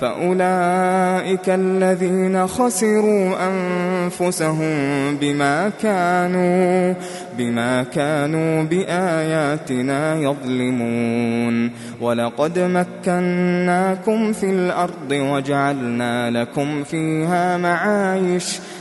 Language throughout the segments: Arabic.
فأولئك الذين خسروا أنفسهم بما كانوا بما كانوا بآياتنا يظلمون ولقد مكناكم في الأرض وجعلنا لكم فيها معايش ۖ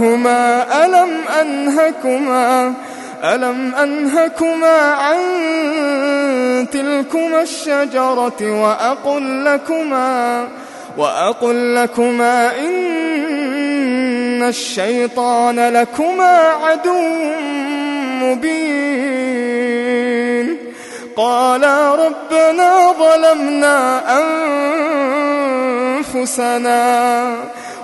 عنهما ألم أنهكما ألم أنهكما عن تلكما الشجرة وأقل لكما وأقل لكما إن الشيطان لكما عدو مبين قالا ربنا ظلمنا أنفسنا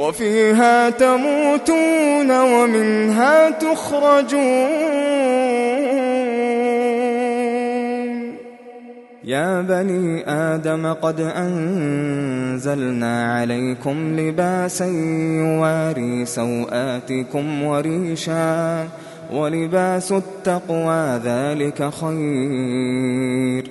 وفيها تموتون ومنها تخرجون. يا بني آدم قد أنزلنا عليكم لباسا يواري سوآتكم وريشا ولباس التقوى ذلك خير.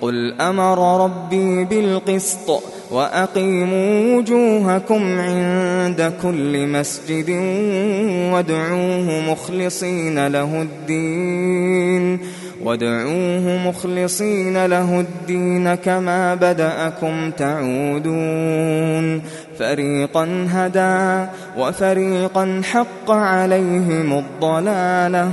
قل أمر ربي بالقسط وأقيموا وجوهكم عند كل مسجد وادعوه مخلصين له الدين وادعوه مخلصين له الدين كما بدأكم تعودون فريقا هدى وفريقا حق عليهم الضلالة